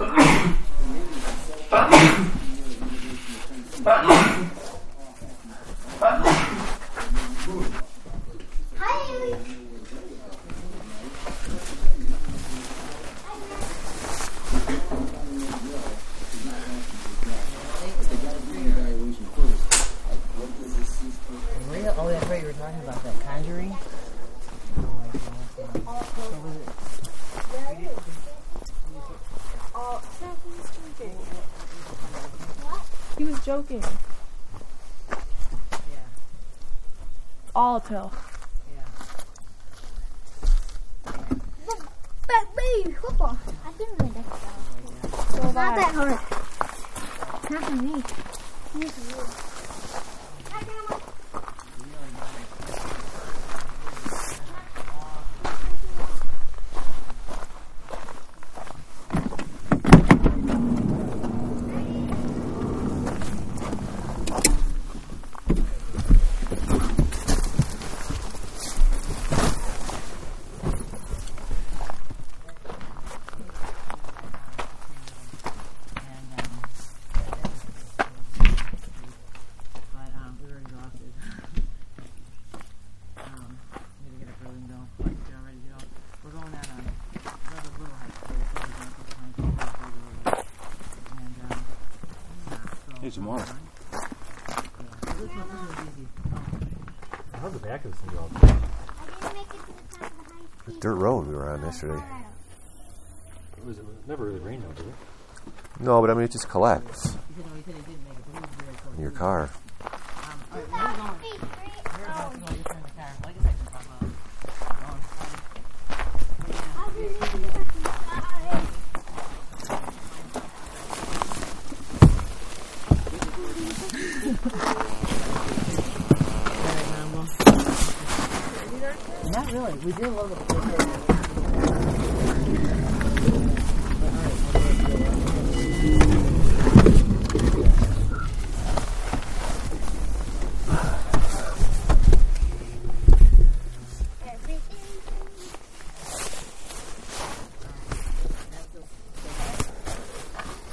Pardon. Pardon. This was easy. How's the back of this thing going? I didn't make it to the top of the high peak. Dirt road we were on yesterday. It was it never really rained though, did it? No, but I mean it just collects He said, no, he said he didn't make it, but he was very close. in your car. Um, all right, we're 2,000 going. feet, right? We're Oh, going to go just in the car. Well, I guess I can pop out. Oh, I'll be leaving the fucking car. Not really. We did a little bit.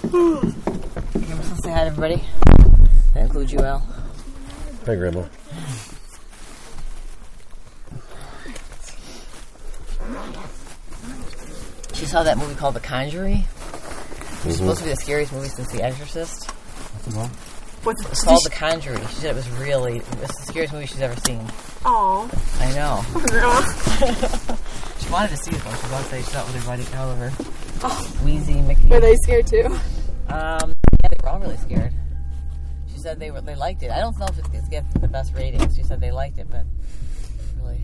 You want to say hi to everybody? That includes you, Al. Hi, Grandma. She saw that movie called The Conjuring. It's supposed to be the scariest movie since The Exorcist. What's the What's It's called The Conjuring. She said it was really it's the scariest movie she's ever seen. Oh, I know. She wanted to see it though. She wanted to say she saw it with her buddy Oliver. Wheezy Mickey. Were they scared too? Um, yeah, they were all really scared. She said they were they liked it. I don't know if it's, it's getting the best ratings. She said they liked it, but really,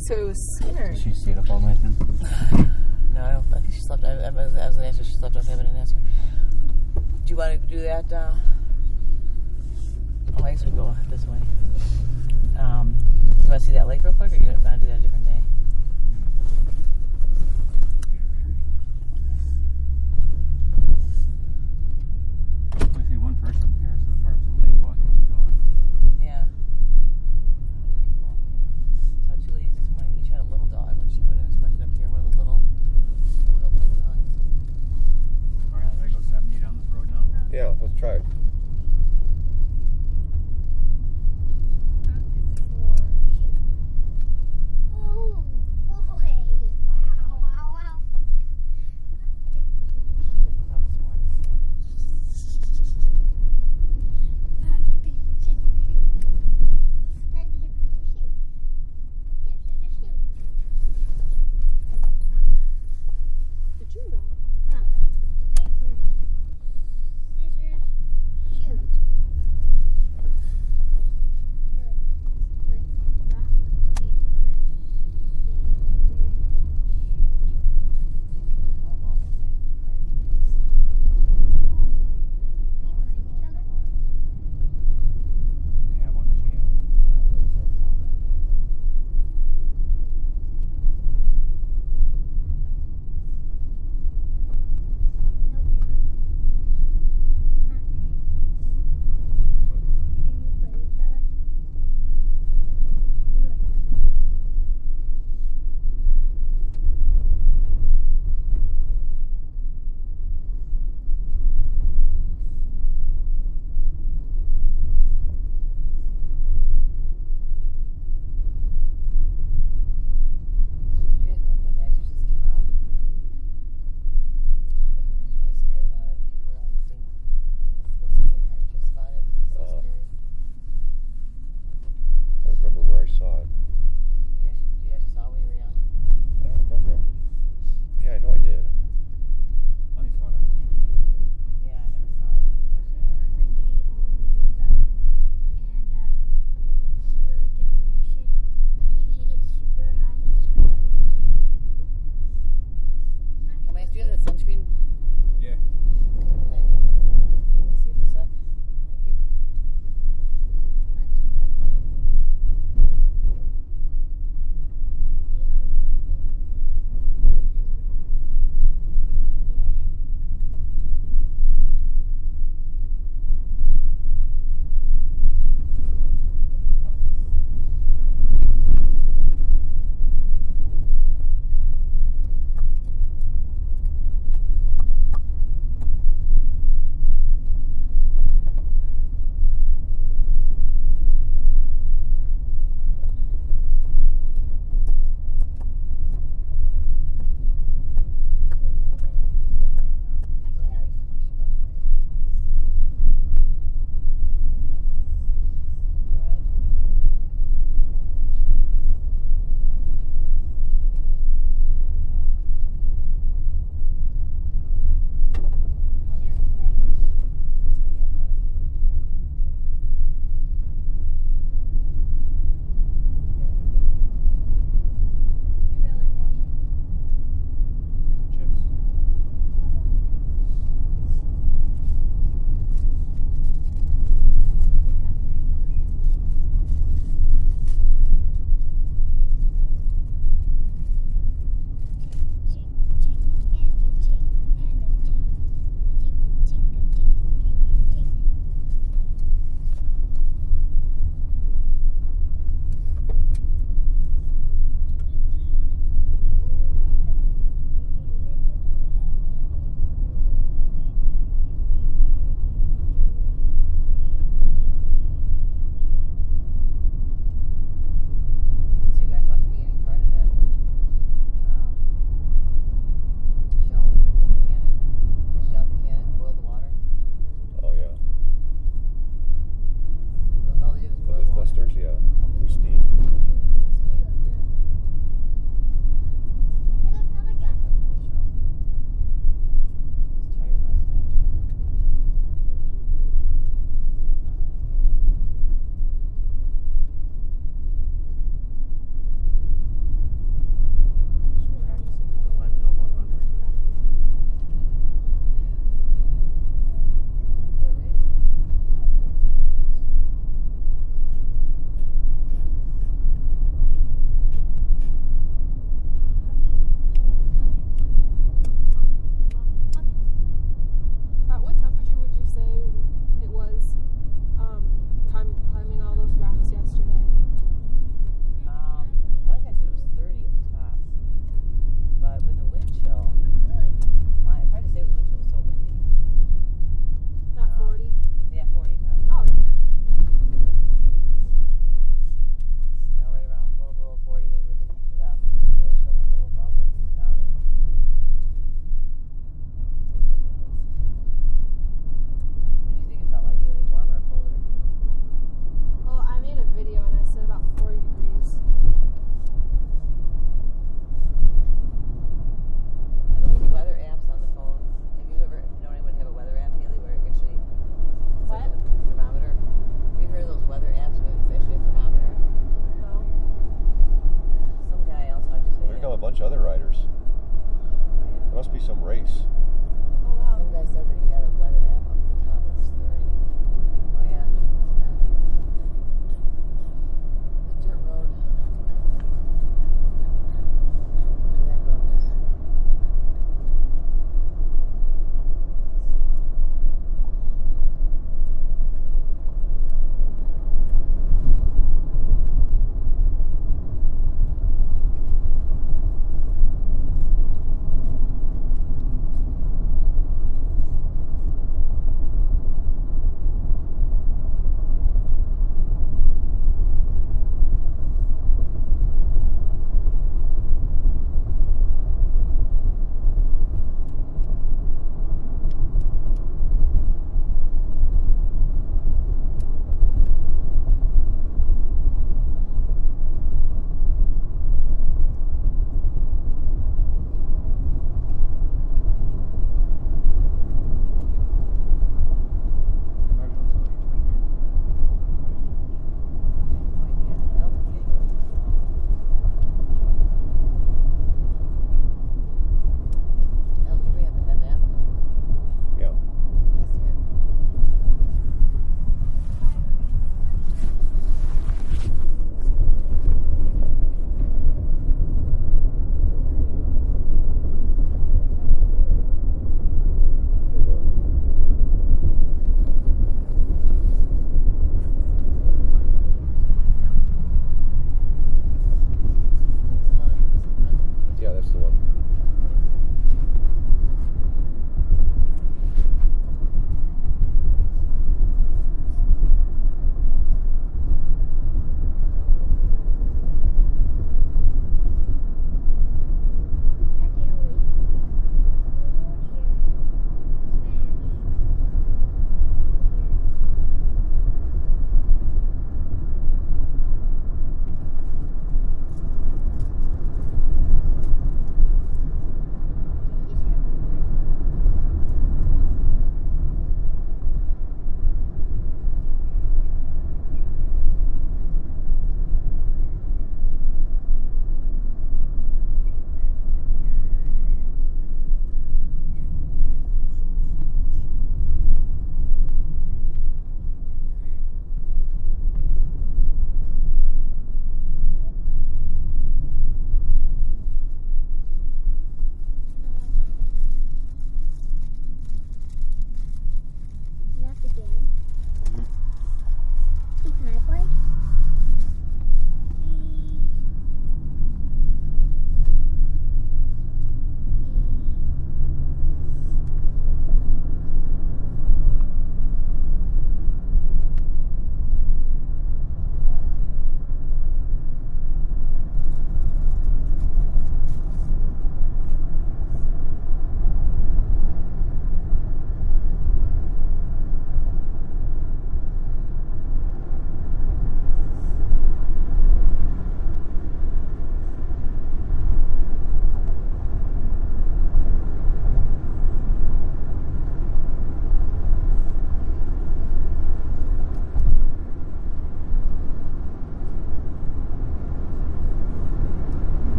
So it was scared. She stayed up all night then? no, I don't. I think she slept. I, I was, I was gonna ask her. She slept okay, but I didn't ask her. Do you want to do that? Uh, oh, I guess we go this way. Um, you want to see that lake real quick, or you want to do that a different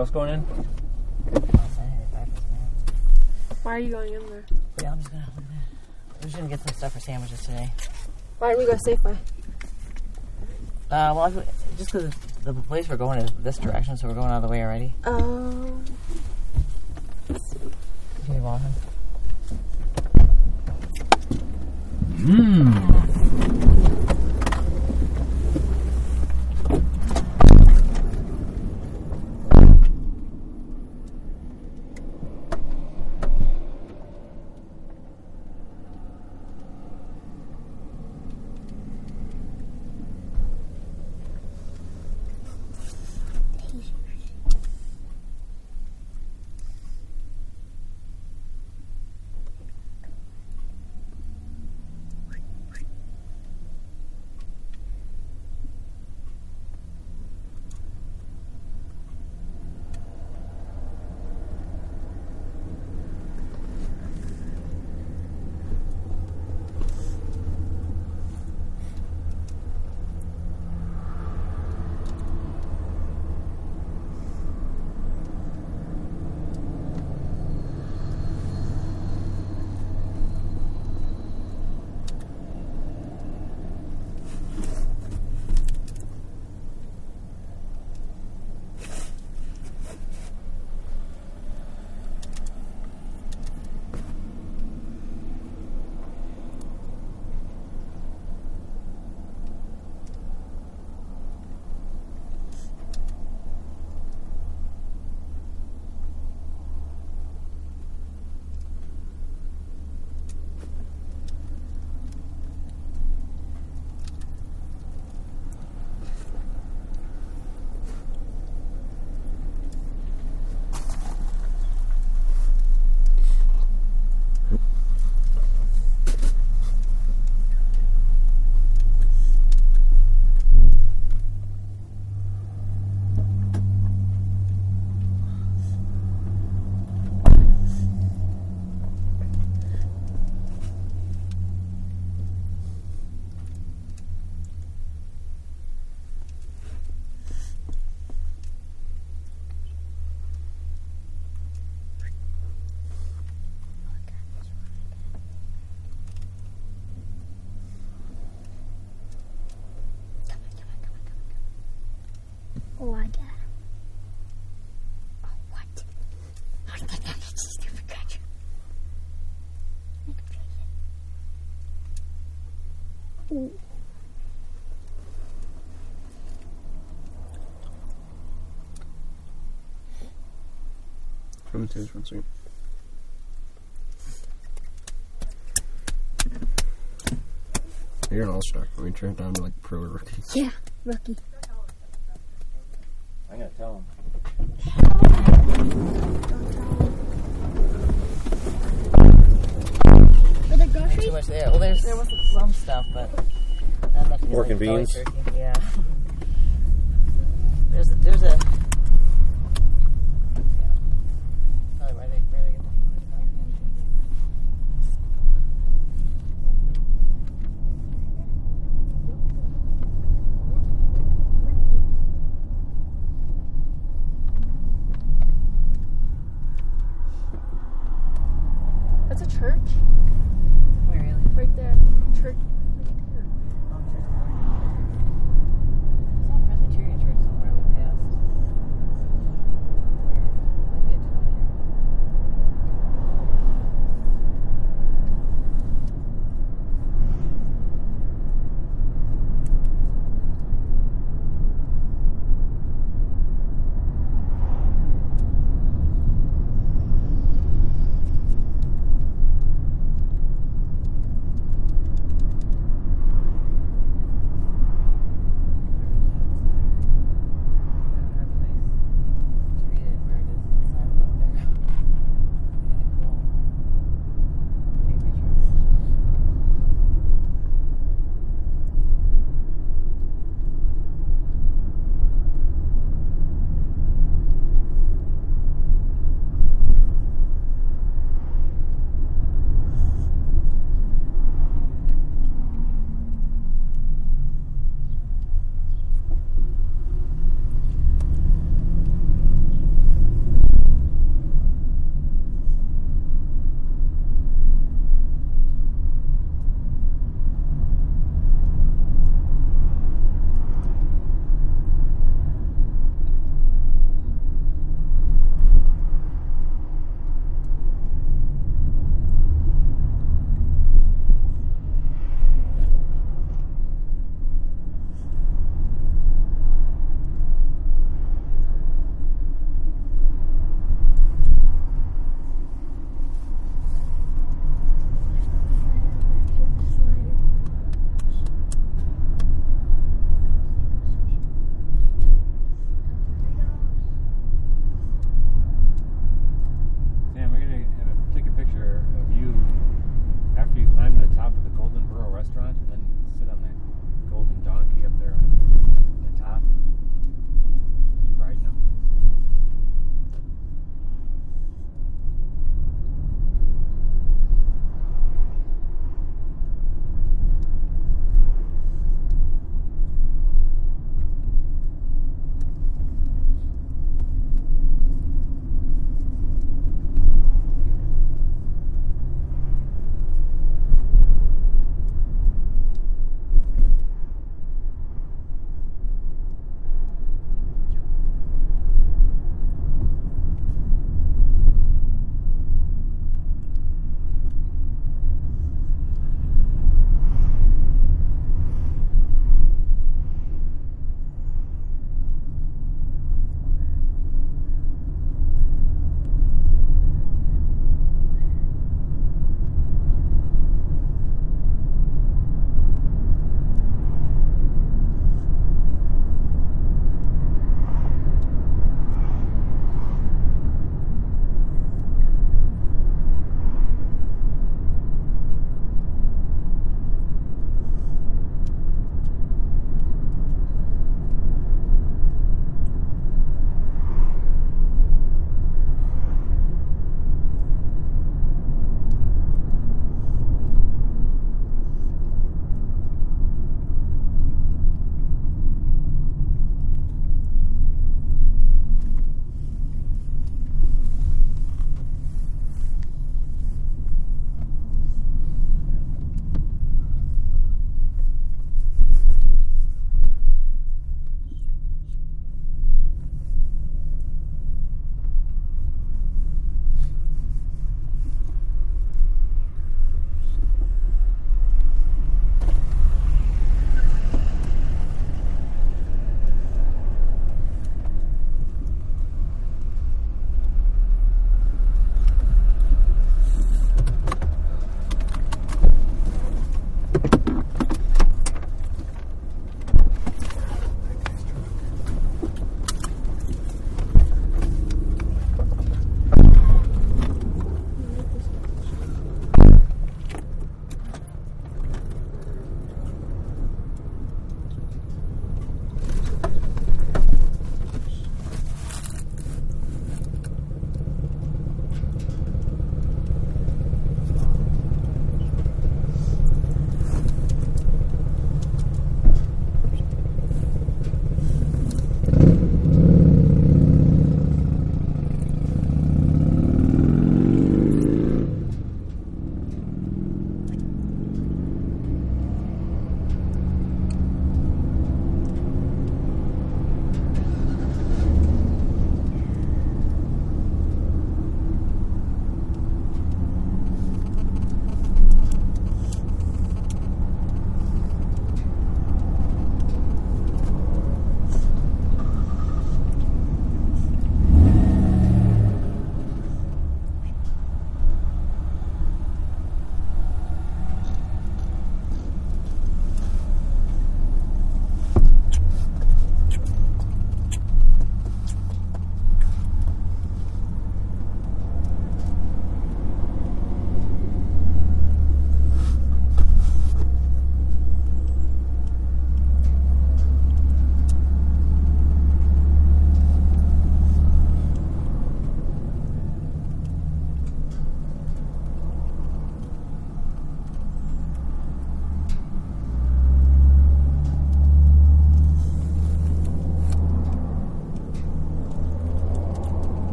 else going in? Why are you going in there? Yeah, I'm just gonna. We're just gonna get some stuff for sandwiches today. Why don't we go Safeway? Uh, well, if- just because the place we're going is this direction, so we're going out of the way already. Um, Can you want him? Mmm. Oh, I got it. Oh, what? I think that's a stupid creature. Make him chase it. Ooh. From two, one second. You're an all star. I mean, turn it down to like pro or rookie. Yeah, rookie. I gotta tell him. For the Too much there. Well, there's there was some stuff, but not enough to get, Pork like, and belly beans? turkey. Yeah. there's a, there's a.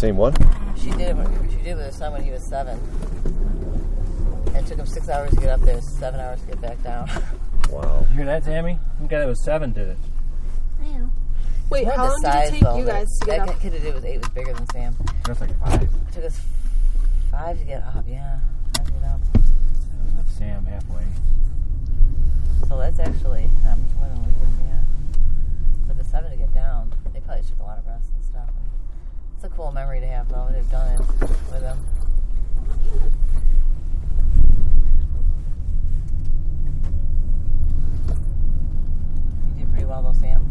same one? She did it. When, she did it with her son when he was seven. And it took him six hours to get up there, seven hours to get back down. Wow. You hear that, Tammy? Some guy that was seven did it. I know. Wait, how long did it take though, you guys to get that up? kid that did it was eight was bigger than Sam. That's like five. It took us five to get up. Yeah, five to get up. Left Sam halfway. So that's actually not much more than a weekend, yeah. But the seven to get down, they probably took a lot of rest and stuff. It's a cool memory to have, though. They've done it with them. You did pretty well, though, Sam.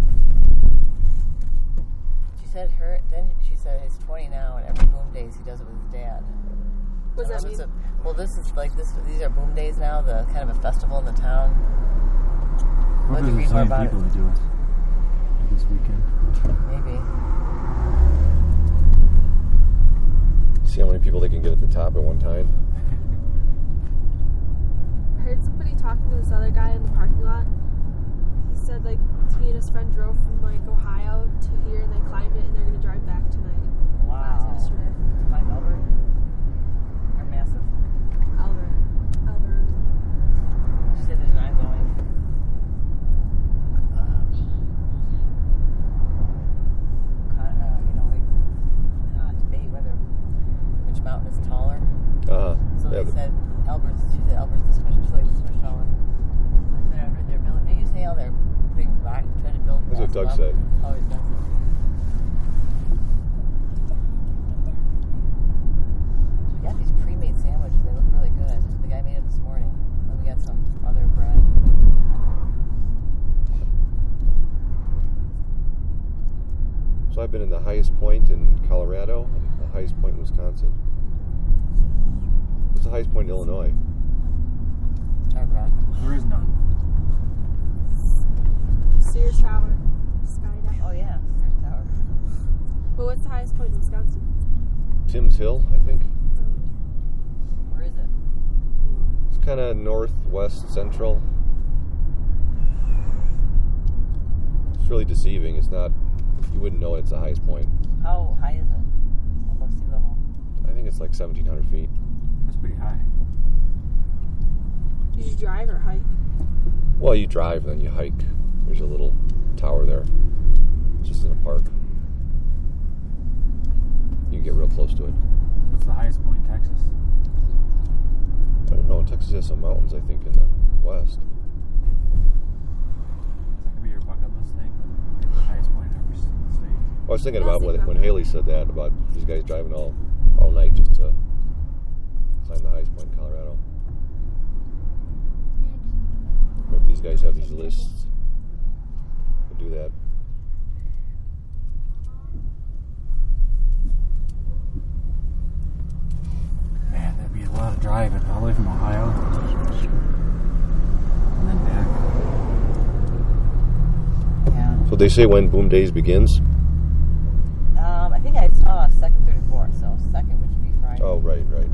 She said her. Then she said he's 20 now, and every boom days he does it with his dad. What does I that don't mean? a- well, this is like this. These are boom days now. The kind of a festival in the town. What don't you read more about it? people that do it this weekend. Maybe. See how many people they can get at the top at one time? I heard somebody talking to this other guy in the parking lot. He said like he and his friend drove from like Ohio to here and they climbed it and they're gonna drive back tonight. Wow. Last yesterday. My Albert. Are massive. Albert. Albert. She said there's nine mountain is taller. Uh huh. So yeah, they said Elbert's. She said Elbert's this much. She's like this much taller. I said heard they're building. They use nail. They're putting rock, trying to build. That's what Doug up. said. Always does. We got these pre-made sandwiches. They look really good. The guy made them this morning. And we got some other bread. So I've been in the highest point in Colorado, the highest point in Wisconsin. What's the highest point in Illinois? Hard rock. There is none. Sears Tower. Skydive. Oh yeah, Sears Tower. But what's the highest point in Wisconsin? Timms Hill, I think. Where is it? It's kind of northwest central. It's really deceiving. It's not. You wouldn't know it's the highest point. How high is it? Above sea level. I think it's like 1,700 feet. That's pretty high. Did you drive or hike? Well, you drive, then you hike. There's a little tower there. Just in a park. You can get real close to it. What's the highest point in Texas? I don't know. Texas has some mountains, I think, in the west. Is that gonna be your bucket list thing? The highest point in every s- state. I was thinking Yeah, about when, when Haley said that about these guys driving all all night just to climb the highest point in Colorado. Maybe these guys have these lists. We'll do that. Man, that'd be a lot of driving all the way from Ohio. And then back. Yeah. So they say when Boom Days begins. Um, I think I saw second, third, and fourth. So second, which would be Friday. Oh, right, right.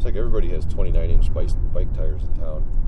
It's like everybody has 29 inch bike, bike tires in town.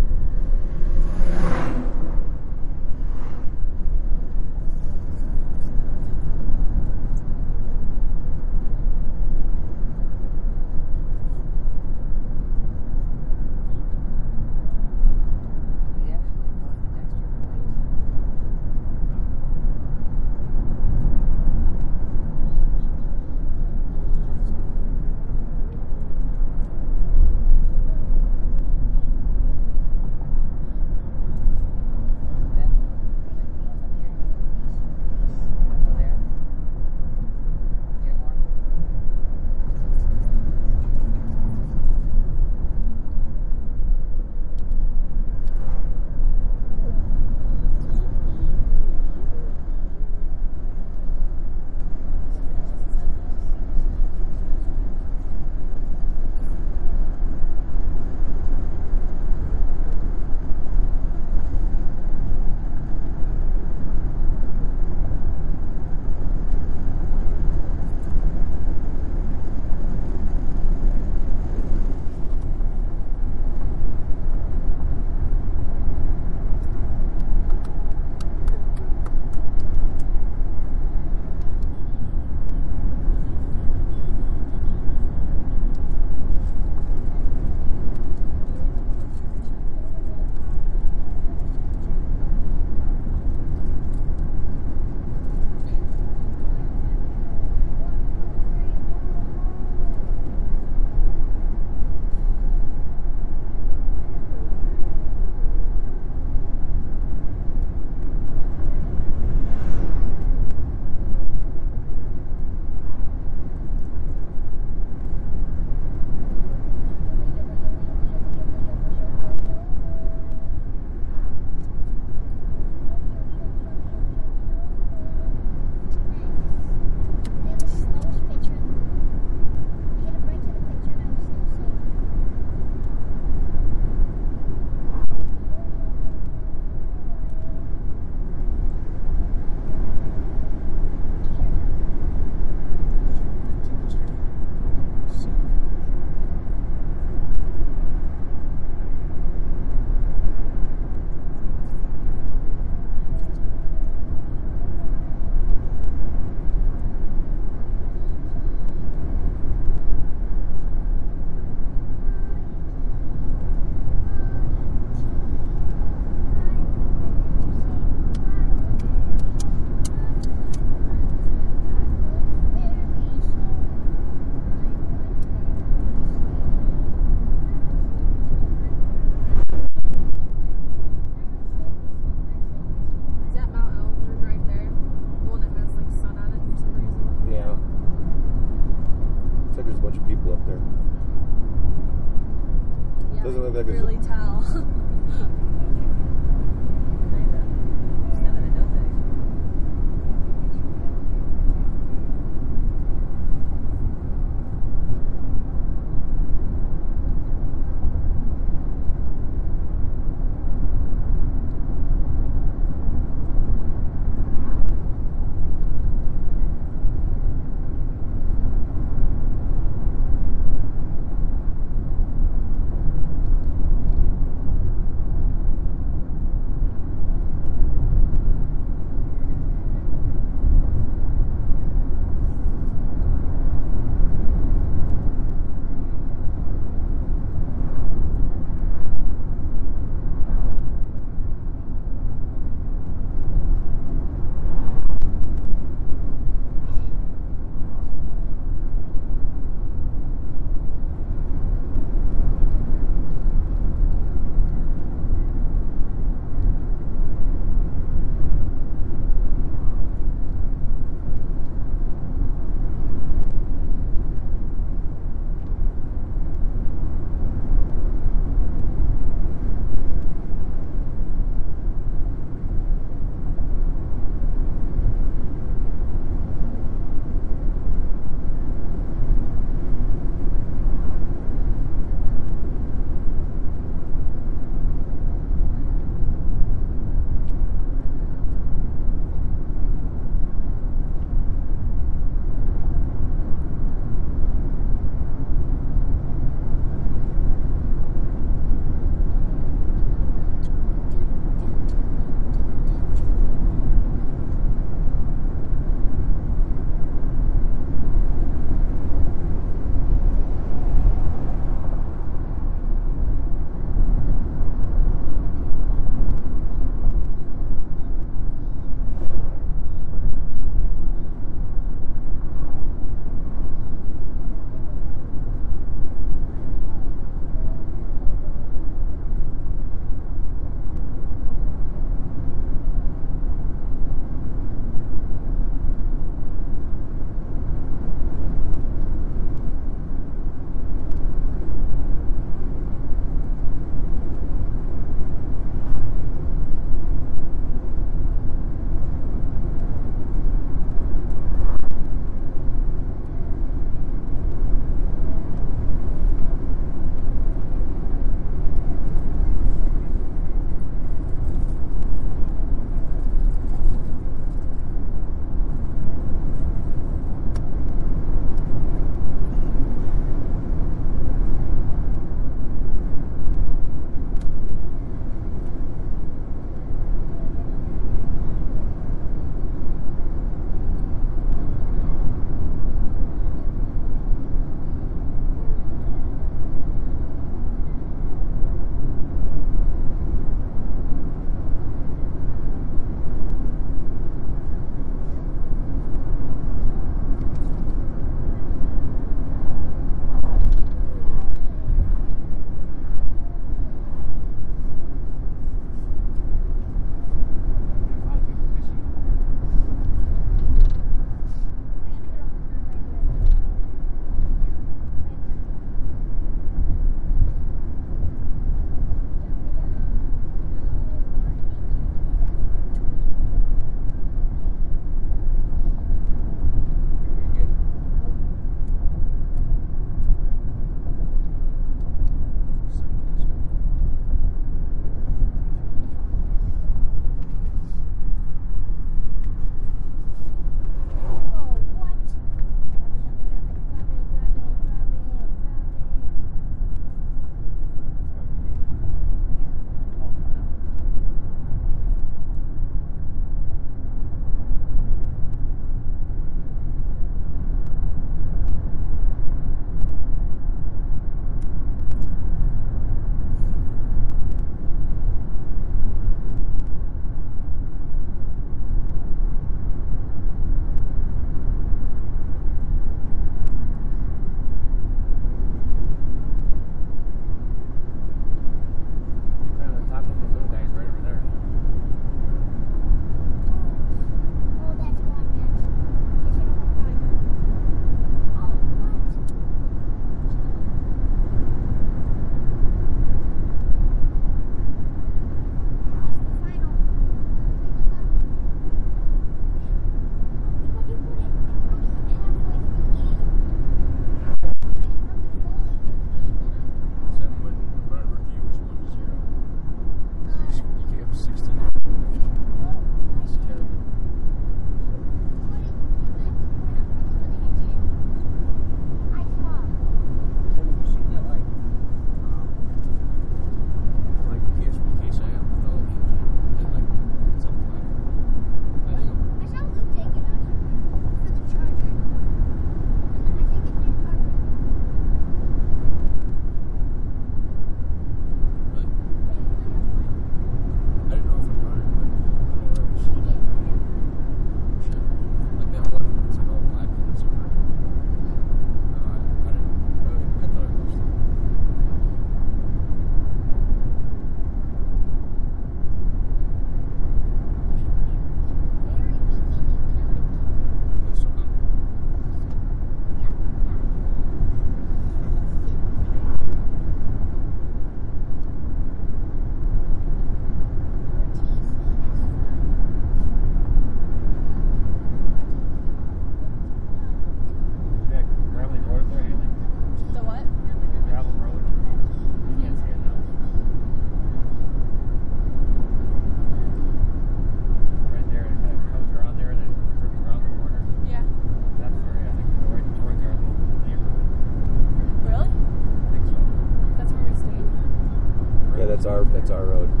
Star Road.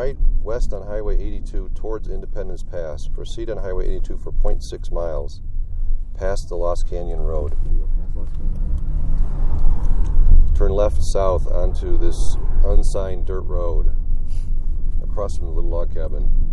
right west on Highway 82 towards Independence Pass. Proceed on Highway 82 for 0.6 miles past the Lost Canyon Road. Turn left south onto this unsigned dirt road across from the little log cabin.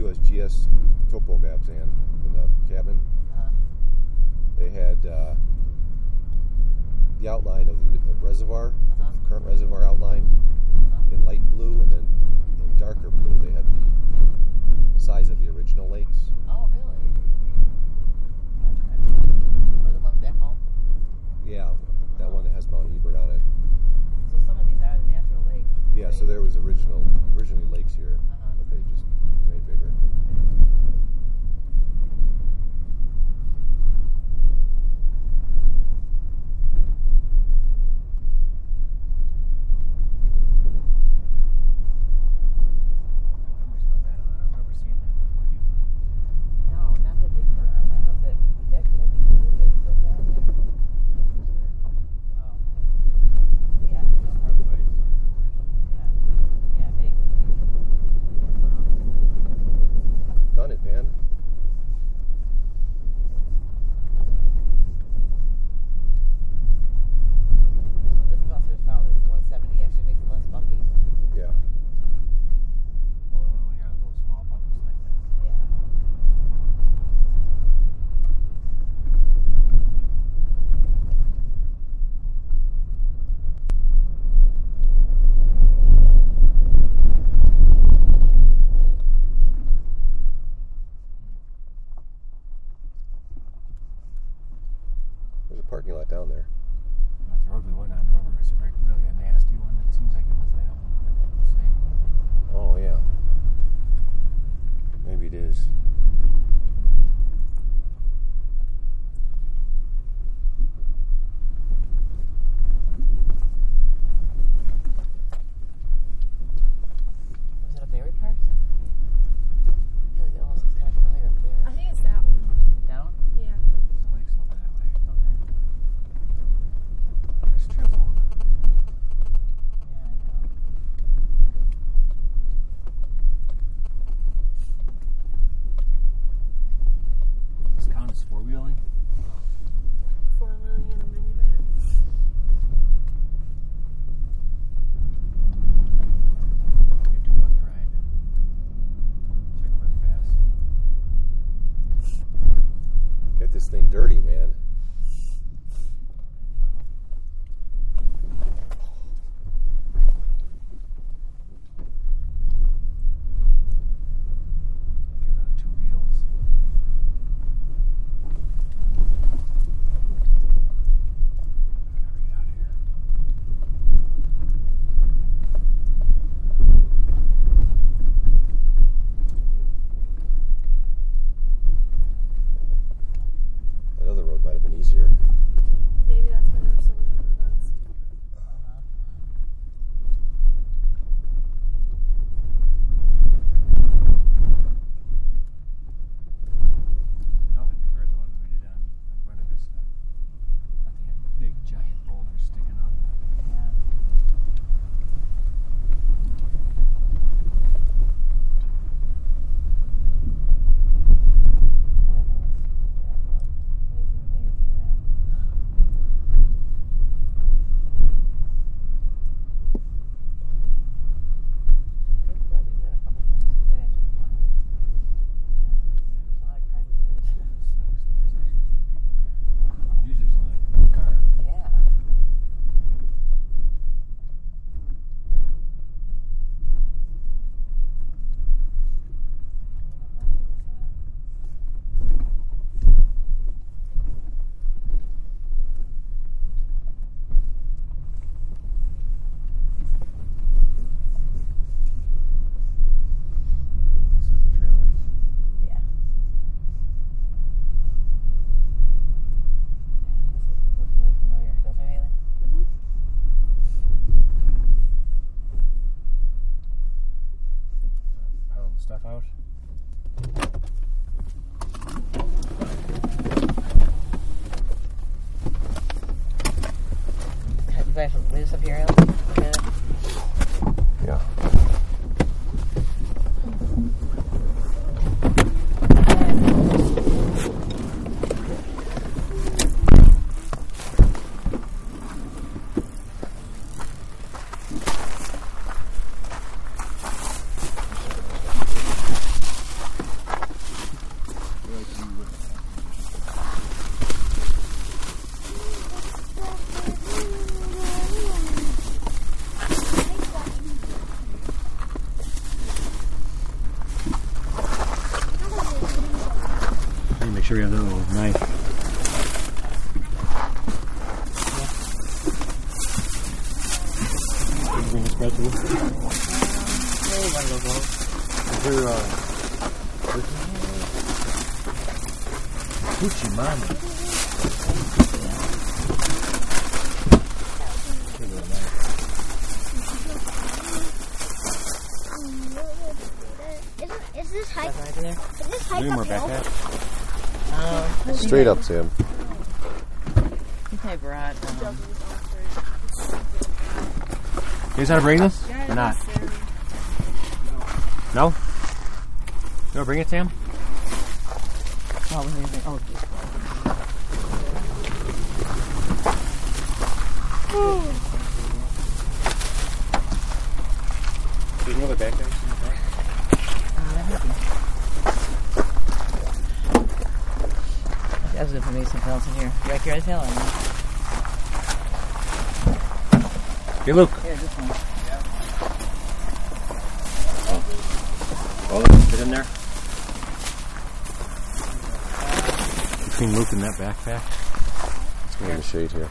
USGS topo maps in in the cabin. Uh-huh. They had uh, the outline of the, the reservoir, uh-huh. the current reservoir outline, uh-huh. in light blue, and then in darker blue they had the size of the original lakes. Oh, really? What the ones back home? Yeah, that one that has Mount Elbert on it. So some of these are the natural lakes. Yeah, so there was original originally lakes here uh-huh. but they just way bigger. I live up here. Yeah. Straight up, to him. think I brought. Um, You guys want to bring this? Or not? No? You want to bring it, Sam? oh, what do you think? Oh, There's another backpack. I was gonna put maybe something else in here. You like your eyes tail or no? Hey, Luke. Here, this one. Oh, fit in there. Between Luke and that backpack. Let's go in the shade here.